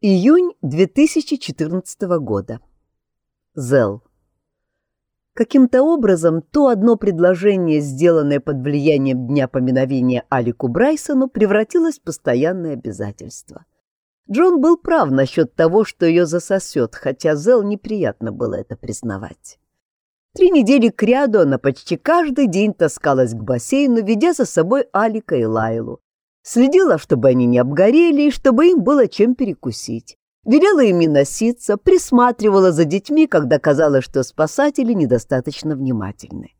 Июнь 2014 года. Зел. Каким-то образом то одно предложение, сделанное под влиянием дня поминовения Алику Брайсону, превратилось в постоянное обязательство. Джон был прав насчет того, что ее засосет, хотя Зел неприятно было это признавать. Три недели кряду она почти каждый день таскалась к бассейну, ведя за собой Алика и Лайлу, Следила, чтобы они не обгорели и чтобы им было чем перекусить. Велела ими носиться, присматривала за детьми, когда казалось, что спасатели недостаточно внимательны.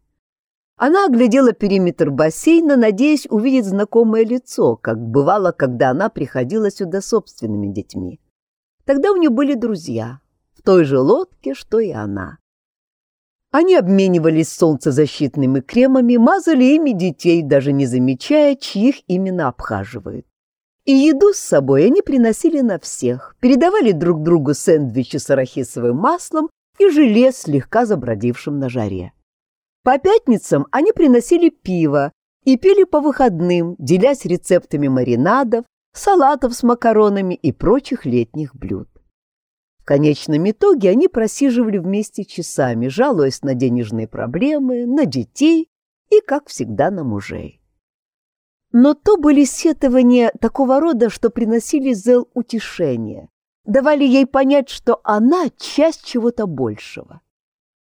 Она оглядела периметр бассейна, надеясь увидеть знакомое лицо, как бывало, когда она приходила сюда собственными детьми. Тогда у нее были друзья, в той же лодке, что и она. Они обменивались солнцезащитными кремами, мазали ими детей, даже не замечая, чьих именно обхаживают. И еду с собой они приносили на всех, передавали друг другу сэндвичи с арахисовым маслом и желе, слегка забродившим на жаре. По пятницам они приносили пиво и пили по выходным, делясь рецептами маринадов, салатов с макаронами и прочих летних блюд конечном итоге они просиживали вместе часами, жалуясь на денежные проблемы, на детей и, как всегда, на мужей. Но то были сетования такого рода, что приносили Зел утешение, давали ей понять, что она часть чего-то большего.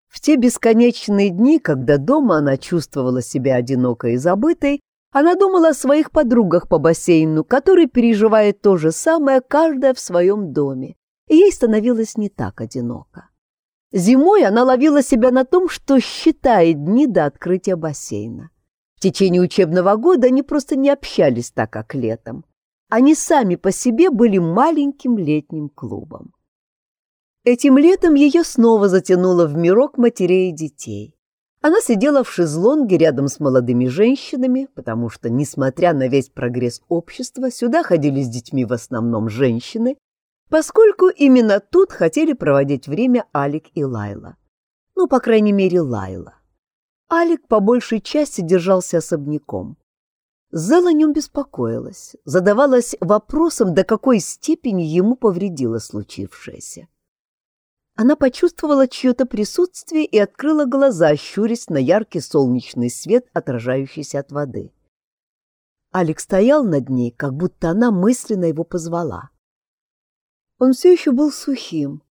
В те бесконечные дни, когда дома она чувствовала себя одинокой и забытой, она думала о своих подругах по бассейну, которые переживают то же самое каждая в своем доме, ей становилось не так одиноко. Зимой она ловила себя на том, что считает дни до открытия бассейна. В течение учебного года они просто не общались так, как летом. Они сами по себе были маленьким летним клубом. Этим летом ее снова затянуло в мирок матерей и детей. Она сидела в шезлонге рядом с молодыми женщинами, потому что, несмотря на весь прогресс общества, сюда ходили с детьми в основном женщины, поскольку именно тут хотели проводить время Алик и Лайла. Ну, по крайней мере, Лайла. Алик по большей части держался особняком. Зел о нем беспокоилась, задавалась вопросом, до какой степени ему повредило случившееся. Она почувствовала чье-то присутствие и открыла глаза, щурясь на яркий солнечный свет, отражающийся от воды. Алик стоял над ней, как будто она мысленно его позвала. Он все еще был сухим,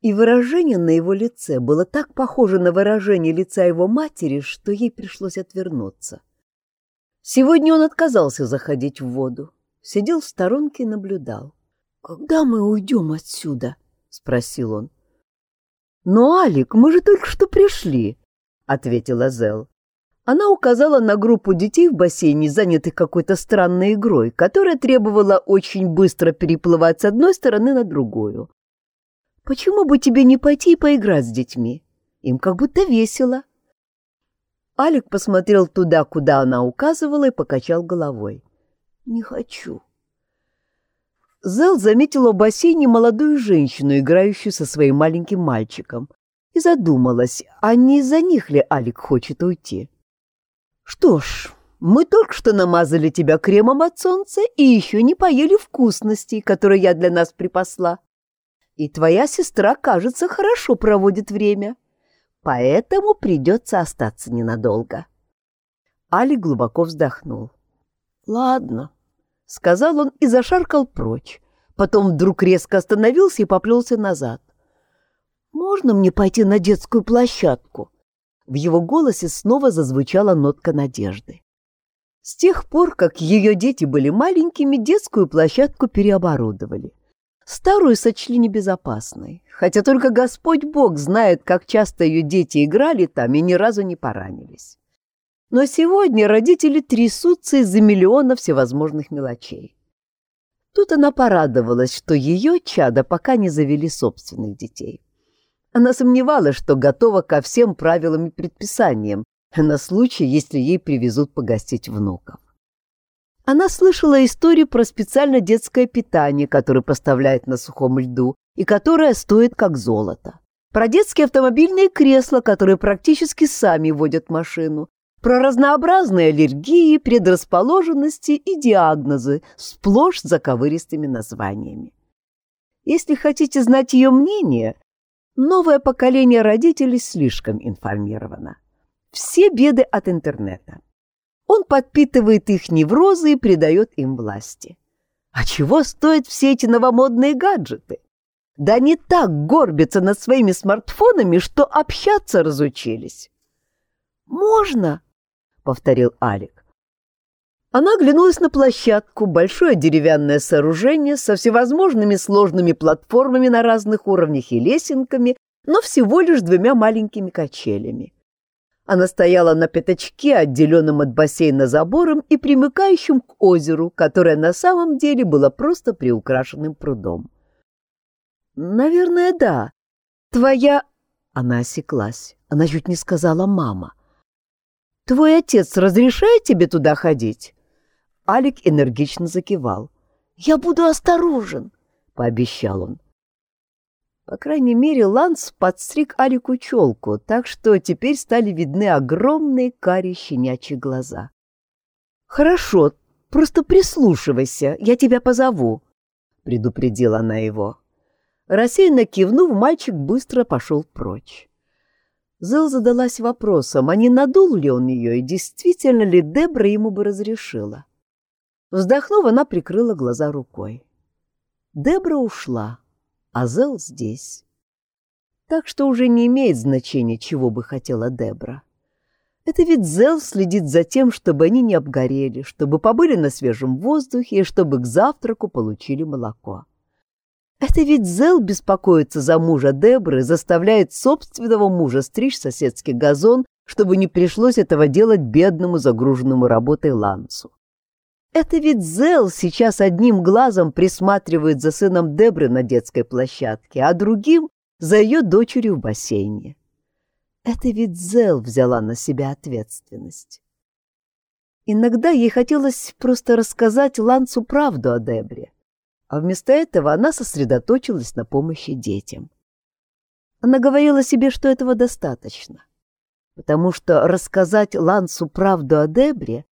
и выражение на его лице было так похоже на выражение лица его матери, что ей пришлось отвернуться. Сегодня он отказался заходить в воду, сидел в сторонке и наблюдал. «Когда мы уйдем отсюда?» — спросил он. «Но, Алик, мы же только что пришли», — ответила Зел. Она указала на группу детей в бассейне, занятых какой-то странной игрой, которая требовала очень быстро переплывать с одной стороны на другую. «Почему бы тебе не пойти и поиграть с детьми? Им как будто весело». Алик посмотрел туда, куда она указывала, и покачал головой. «Не хочу». Зел заметила в бассейне молодую женщину, играющую со своим маленьким мальчиком, и задумалась, а не из-за них ли Алик хочет уйти. «Что ж, мы только что намазали тебя кремом от солнца и еще не поели вкусностей, которые я для нас припасла. И твоя сестра, кажется, хорошо проводит время, поэтому придется остаться ненадолго». Али глубоко вздохнул. «Ладно», — сказал он и зашаркал прочь. Потом вдруг резко остановился и поплелся назад. «Можно мне пойти на детскую площадку?» В его голосе снова зазвучала нотка надежды. С тех пор, как ее дети были маленькими, детскую площадку переоборудовали. Старую сочли небезопасной, хотя только Господь Бог знает, как часто ее дети играли там и ни разу не поранились. Но сегодня родители трясутся из-за миллиона всевозможных мелочей. Тут она порадовалась, что ее чада пока не завели собственных детей. Она сомневалась, что готова ко всем правилам и предписаниям на случай, если ей привезут погостить внуков. Она слышала историю про специально детское питание, которое поставляет на сухом льду и которое стоит как золото. Про детские автомобильные кресла, которые практически сами водят машину. Про разнообразные аллергии, предрасположенности и диагнозы, сплошь заковыристыми названиями. Если хотите знать ее мнение, новое поколение родителей слишком информировано. Все беды от интернета. Он подпитывает их неврозы и придает им власти. А чего стоят все эти новомодные гаджеты? Да они так горбятся над своими смартфонами, что общаться разучились. «Можно?» — повторил Алик. Она оглянулась на площадку, большое деревянное сооружение со всевозможными сложными платформами на разных уровнях и лесенками, но всего лишь двумя маленькими качелями. Она стояла на пятачке, отделенном от бассейна забором и примыкающем к озеру, которое на самом деле было просто приукрашенным прудом. «Наверное, да. Твоя...» Она осеклась. Она чуть не сказала «мама». «Твой отец разрешает тебе туда ходить?» Алик энергично закивал. «Я буду осторожен», — пообещал он. По крайней мере, Ланс подстриг Алику челку, так что теперь стали видны огромные карие щенячьи глаза. «Хорошо, просто прислушивайся, я тебя позову», — предупредила она его. Рассеянно кивнув, мальчик быстро пошел прочь. Зел задалась вопросом, а не надул ли он ее, и действительно ли Дебра ему бы разрешила. Вздохнув, она прикрыла глаза рукой. Дебра ушла а Зел здесь. Так что уже не имеет значения, чего бы хотела Дебра. Это ведь Зел следит за тем, чтобы они не обгорели, чтобы побыли на свежем воздухе и чтобы к завтраку получили молоко. Это ведь Зел беспокоится за мужа Дебры, заставляет собственного мужа стричь соседский газон, чтобы не пришлось этого делать бедному загруженному работой Лансу. Это ведь Зел сейчас одним глазом присматривает за сыном Дебры на детской площадке, а другим — за ее дочерью в бассейне. Это ведь Зел взяла на себя ответственность. Иногда ей хотелось просто рассказать Лансу правду о Дебре, а вместо этого она сосредоточилась на помощи детям. Она говорила себе, что этого достаточно, потому что рассказать Лансу правду о Дебре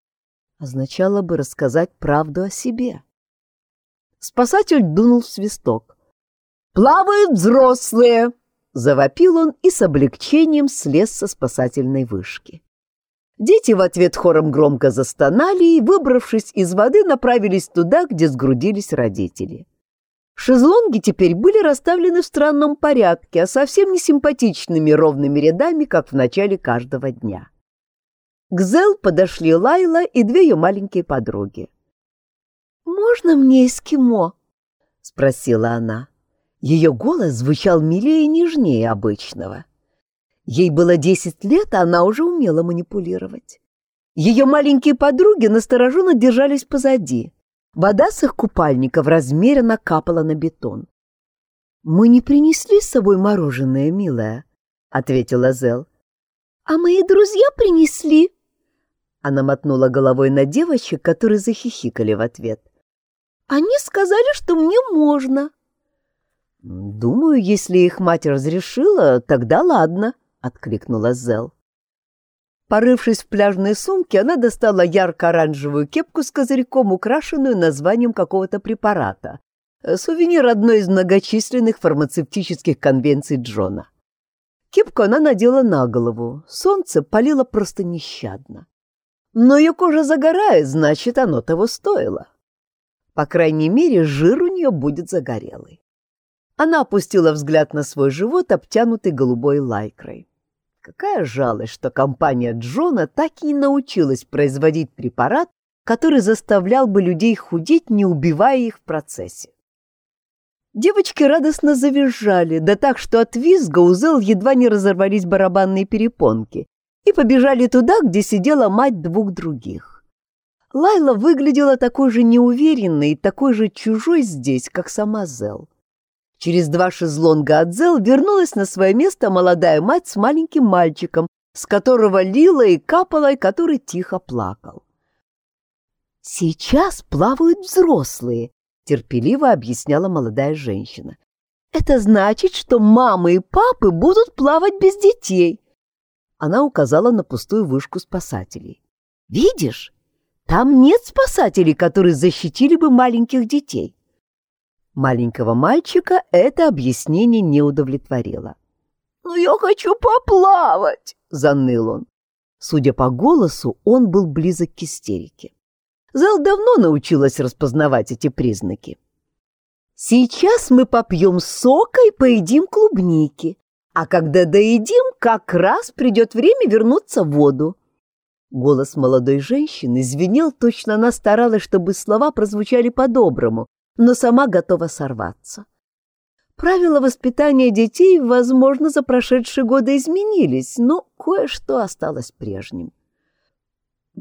означало бы рассказать правду о себе. Спасатель дунул в свисток. «Плавают взрослые!» — завопил он и с облегчением слез со спасательной вышки. Дети в ответ хором громко застонали и, выбравшись из воды, направились туда, где сгрудились родители. Шезлонги теперь были расставлены в странном порядке, а совсем не симпатичными ровными рядами, как в начале каждого дня. К Зел подошли Лайла и две ее маленькие подруги. «Можно мне эскимо?» — спросила она. Ее голос звучал милее и нежнее обычного. Ей было десять лет, а она уже умела манипулировать. Ее маленькие подруги настороженно держались позади. Вода с их купальников размеренно капала на бетон. «Мы не принесли с собой мороженое, милая», — ответила Зел. «А мои друзья принесли», она мотнула головой на девочек, которые захихикали в ответ. «Они сказали, что мне можно». «Думаю, если их мать разрешила, тогда ладно», — откликнула Зел. Порывшись в пляжной сумке, она достала ярко-оранжевую кепку с козырьком, украшенную названием какого-то препарата. Сувенир одной из многочисленных фармацевтических конвенций Джона. Кепку она надела на голову. Солнце палило просто нещадно. Но ее кожа загорает, значит, оно того стоило. По крайней мере, жир у нее будет загорелый. Она опустила взгляд на свой живот, обтянутый голубой лайкрой. Какая жалость, что компания Джона так и не научилась производить препарат, который заставлял бы людей худеть, не убивая их в процессе. Девочки радостно завизжали, да так, что от визга у Зел едва не разорвались барабанные перепонки, и побежали туда, где сидела мать двух других. Лайла выглядела такой же неуверенной и такой же чужой здесь, как сама Зел. Через два шезлонга от Зел вернулась на свое место молодая мать с маленьким мальчиком, с которого лила и капала, и который тихо плакал. «Сейчас плавают взрослые», — терпеливо объясняла молодая женщина. «Это значит, что мамы и папы будут плавать без детей. Она указала на пустую вышку спасателей. «Видишь, там нет спасателей, которые защитили бы маленьких детей». Маленького мальчика это объяснение не удовлетворило. «Ну, я хочу поплавать!» — заныл он. Судя по голосу, он был близок к истерике. Зал давно научилась распознавать эти признаки. «Сейчас мы попьем сока и поедим клубники, а когда доедим, как раз придет время вернуться в воду». Голос молодой женщины звенел, точно она старалась, чтобы слова прозвучали по-доброму, но сама готова сорваться. Правила воспитания детей, возможно, за прошедшие годы изменились, но кое-что осталось прежним.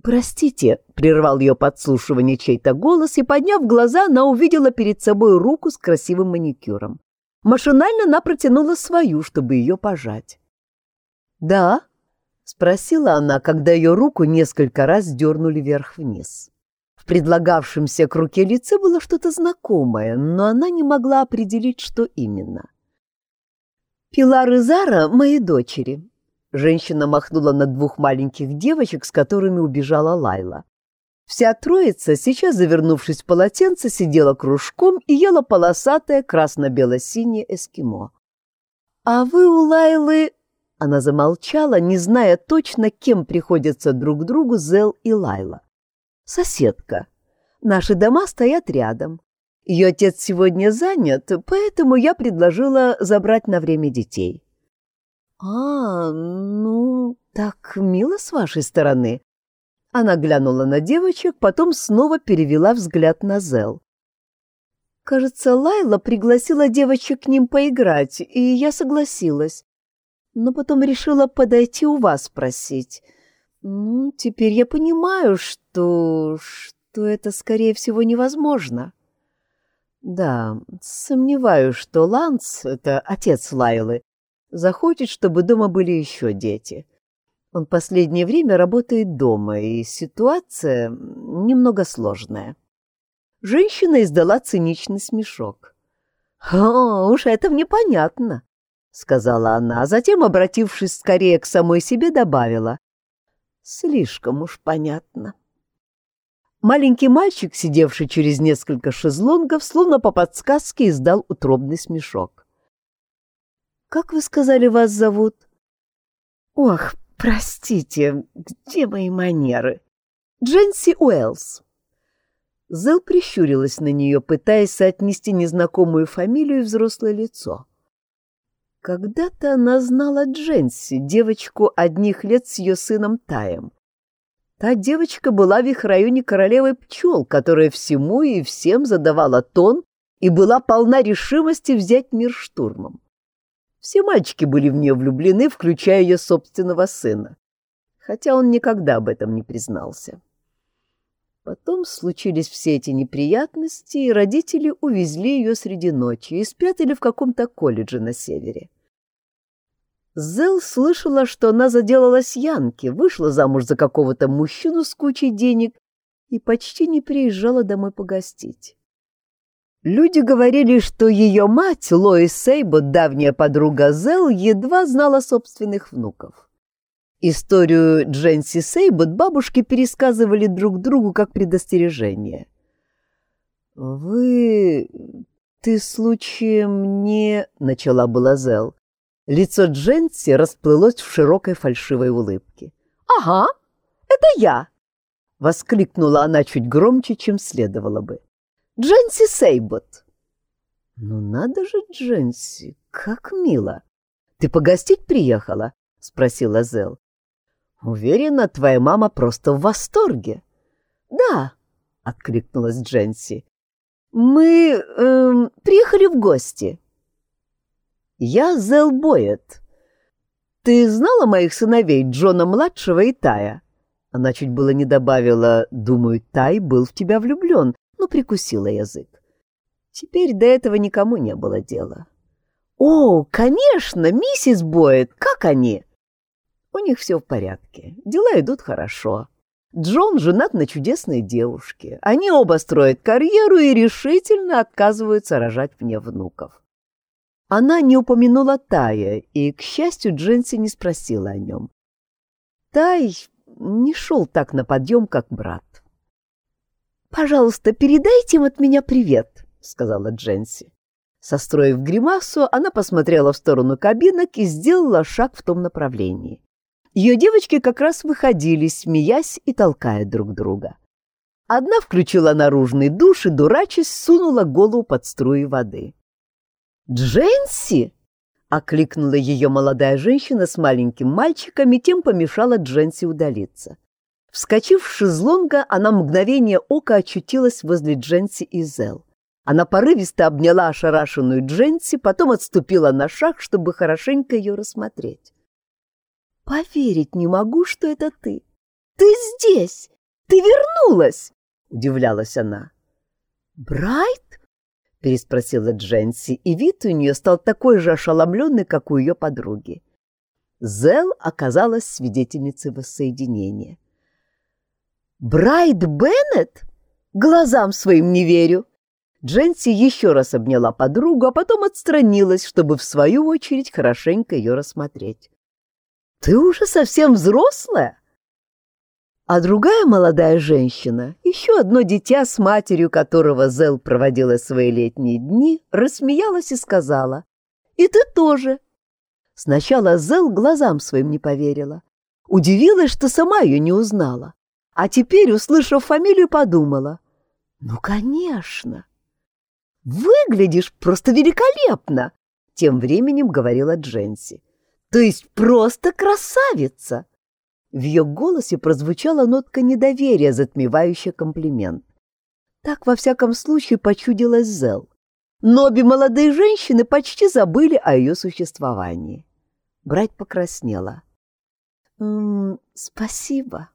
«Простите», — прервал ее подслушивание чей-то голос, и, подняв глаза, она увидела перед собой руку с красивым маникюром. Машинально она протянула свою, чтобы ее пожать. «Да?» — спросила она, когда ее руку несколько раз дернули вверх-вниз предлагавшемся к руке лице было что-то знакомое, но она не могла определить, что именно. «Пилар и Зара — мои дочери», — женщина махнула на двух маленьких девочек, с которыми убежала Лайла. Вся троица, сейчас завернувшись в полотенце, сидела кружком и ела полосатое красно-бело-синее эскимо. «А вы у Лайлы...» Она замолчала, не зная точно, кем приходятся друг другу Зел и Лайла соседка. Наши дома стоят рядом. Ее отец сегодня занят, поэтому я предложила забрать на время детей. «А, ну, так мило с вашей стороны». Она глянула на девочек, потом снова перевела взгляд на Зел. «Кажется, Лайла пригласила девочек к ним поиграть, и я согласилась. Но потом решила подойти у вас спросить. Ну, теперь я понимаю, что... что это, скорее всего, невозможно. Да, сомневаюсь, что Ланс, это отец Лайлы, захочет, чтобы дома были еще дети. Он последнее время работает дома, и ситуация немного сложная. Женщина издала циничный смешок. «О, уж это мне понятно», — сказала она, а затем, обратившись скорее к самой себе, добавила. Слишком уж понятно. Маленький мальчик, сидевший через несколько шезлонгов, словно по подсказке издал утробный смешок. «Как вы сказали, вас зовут?» «Ох, простите, где мои манеры?» «Дженси Уэллс». Зел прищурилась на нее, пытаясь соотнести незнакомую фамилию и взрослое лицо. Когда-то она знала Дженси, девочку одних лет с ее сыном Таем. Та девочка была в их районе королевой пчел, которая всему и всем задавала тон и была полна решимости взять мир штурмом. Все мальчики были в нее влюблены, включая ее собственного сына, хотя он никогда об этом не признался. Потом случились все эти неприятности, и родители увезли ее среди ночи и спрятали в каком-то колледже на севере. Зел слышала, что она заделалась Янки, вышла замуж за какого-то мужчину с кучей денег и почти не приезжала домой погостить. Люди говорили, что ее мать, Лоис Сейбот, давняя подруга Зел, едва знала собственных внуков. Историю Дженси Сейбот бабушки пересказывали друг другу как предостережение. «Вы... ты случаем не...» — начала была Зел. Лицо Дженси расплылось в широкой фальшивой улыбке. «Ага, это я!» — воскликнула она чуть громче, чем следовало бы. «Дженси Сейбот!» «Ну надо же, Дженси, как мило! Ты погостить приехала?» — спросила Зел. Уверена, твоя мама просто в восторге. Да, откликнулась Дженси. Мы эм, приехали в гости. Я Зел Боет. Ты знала моих сыновей Джона младшего и Тая? Она чуть было не добавила, думаю, Тай был в тебя влюблен, но прикусила язык. Теперь до этого никому не было дела. «О, конечно, миссис Боет, как они?» У них все в порядке, дела идут хорошо. Джон женат на чудесной девушке. Они оба строят карьеру и решительно отказываются рожать мне внуков. Она не упомянула Тая, и, к счастью, Дженси не спросила о нем. Тай не шел так на подъем, как брат. «Пожалуйста, передайте им от меня привет», — сказала Дженси. Состроив гримасу, она посмотрела в сторону кабинок и сделала шаг в том направлении. Ее девочки как раз выходили, смеясь и толкая друг друга. Одна включила наружный душ и, дурачись, сунула голову под струи воды. «Дженси!» — окликнула ее молодая женщина с маленьким мальчиком и тем помешала Дженси удалиться. Вскочив с шезлонга, она мгновение ока очутилась возле Дженси и Зел. Она порывисто обняла ошарашенную Дженси, потом отступила на шаг, чтобы хорошенько ее рассмотреть. «Поверить не могу, что это ты! Ты здесь! Ты вернулась!» — удивлялась она. «Брайт?» — переспросила Дженси, и вид у нее стал такой же ошеломленный, как у ее подруги. Зел оказалась свидетельницей воссоединения. «Брайт Беннет? Глазам своим не верю!» Дженси еще раз обняла подругу, а потом отстранилась, чтобы в свою очередь хорошенько ее рассмотреть. «Ты уже совсем взрослая?» А другая молодая женщина, еще одно дитя, с матерью которого Зел проводила свои летние дни, рассмеялась и сказала, «И ты тоже». Сначала Зел глазам своим не поверила. Удивилась, что сама ее не узнала. А теперь, услышав фамилию, подумала, «Ну, конечно!» «Выглядишь просто великолепно!» — тем временем говорила Дженси. «То есть просто красавица!» В ее голосе прозвучала нотка недоверия, затмевающая комплимент. Так, во всяком случае, почудилась Зел. Но обе молодые женщины почти забыли о ее существовании. Брать покраснела. «М -м, «Спасибо»,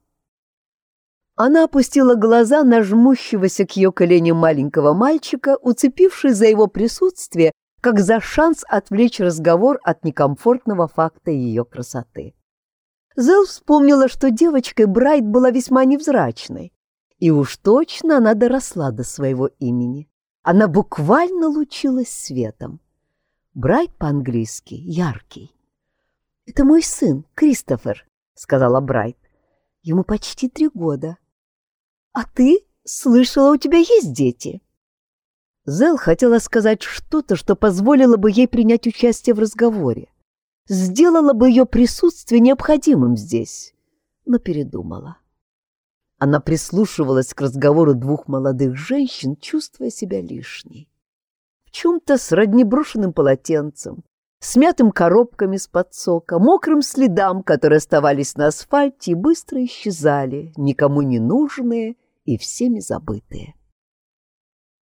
она опустила глаза на жмущегося к ее коленям маленького мальчика, уцепившись за его присутствие, как за шанс отвлечь разговор от некомфортного факта ее красоты. Зел вспомнила, что девочкой Брайт была весьма невзрачной, и уж точно она доросла до своего имени. Она буквально лучилась светом. Брайт по-английски «яркий». «Это мой сын, Кристофер», — сказала Брайт. «Ему почти три года. «А ты? Слышала, у тебя есть дети?» Зел хотела сказать что-то, что позволило бы ей принять участие в разговоре, сделала бы ее присутствие необходимым здесь, но передумала. Она прислушивалась к разговору двух молодых женщин, чувствуя себя лишней. В чем-то сродни брошенным полотенцем, смятым коробками с-под сока, мокрым следам, которые оставались на асфальте и быстро исчезали, никому не нужные и всеми забытые.